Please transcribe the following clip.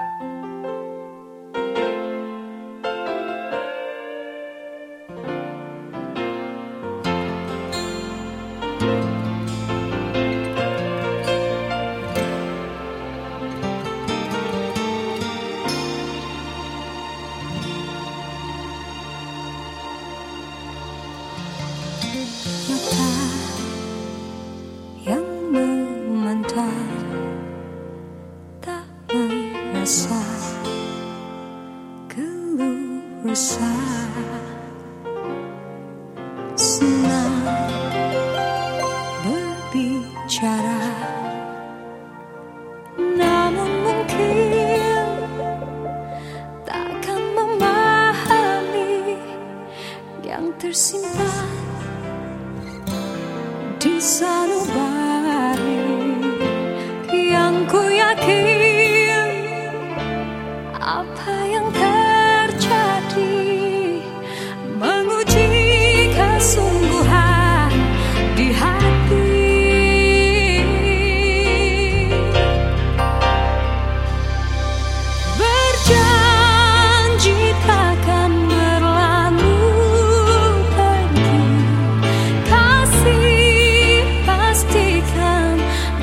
you rasa keluh resah senang berbicara. Namun mungkin takkan memahami yang tersimpan di